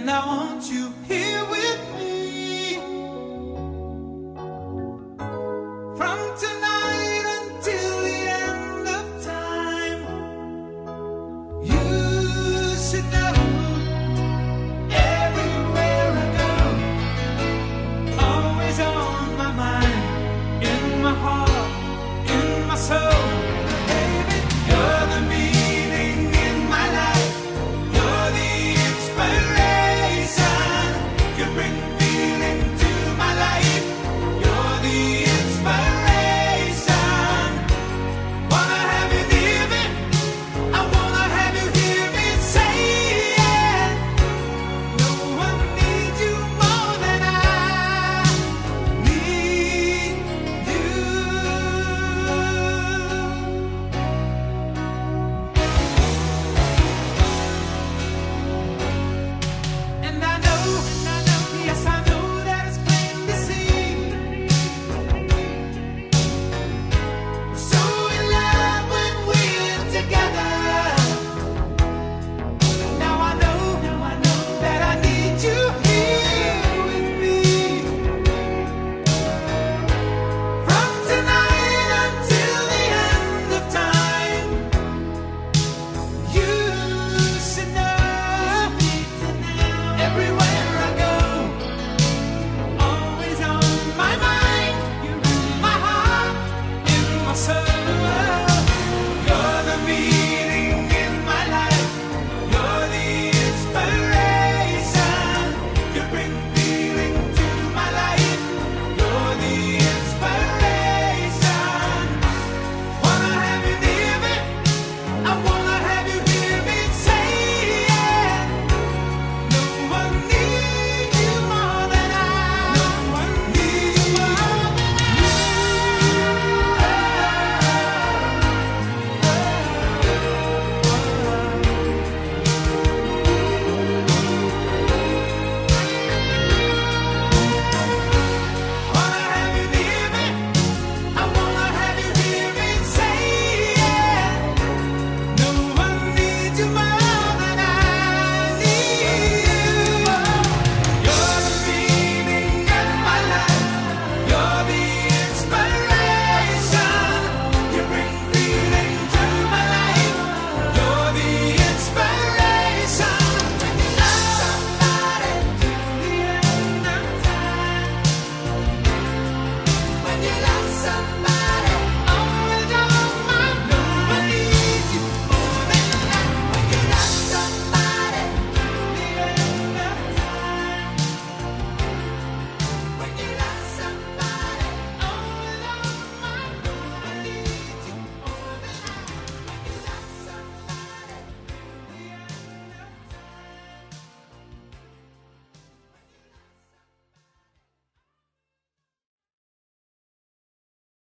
and I want you here with me.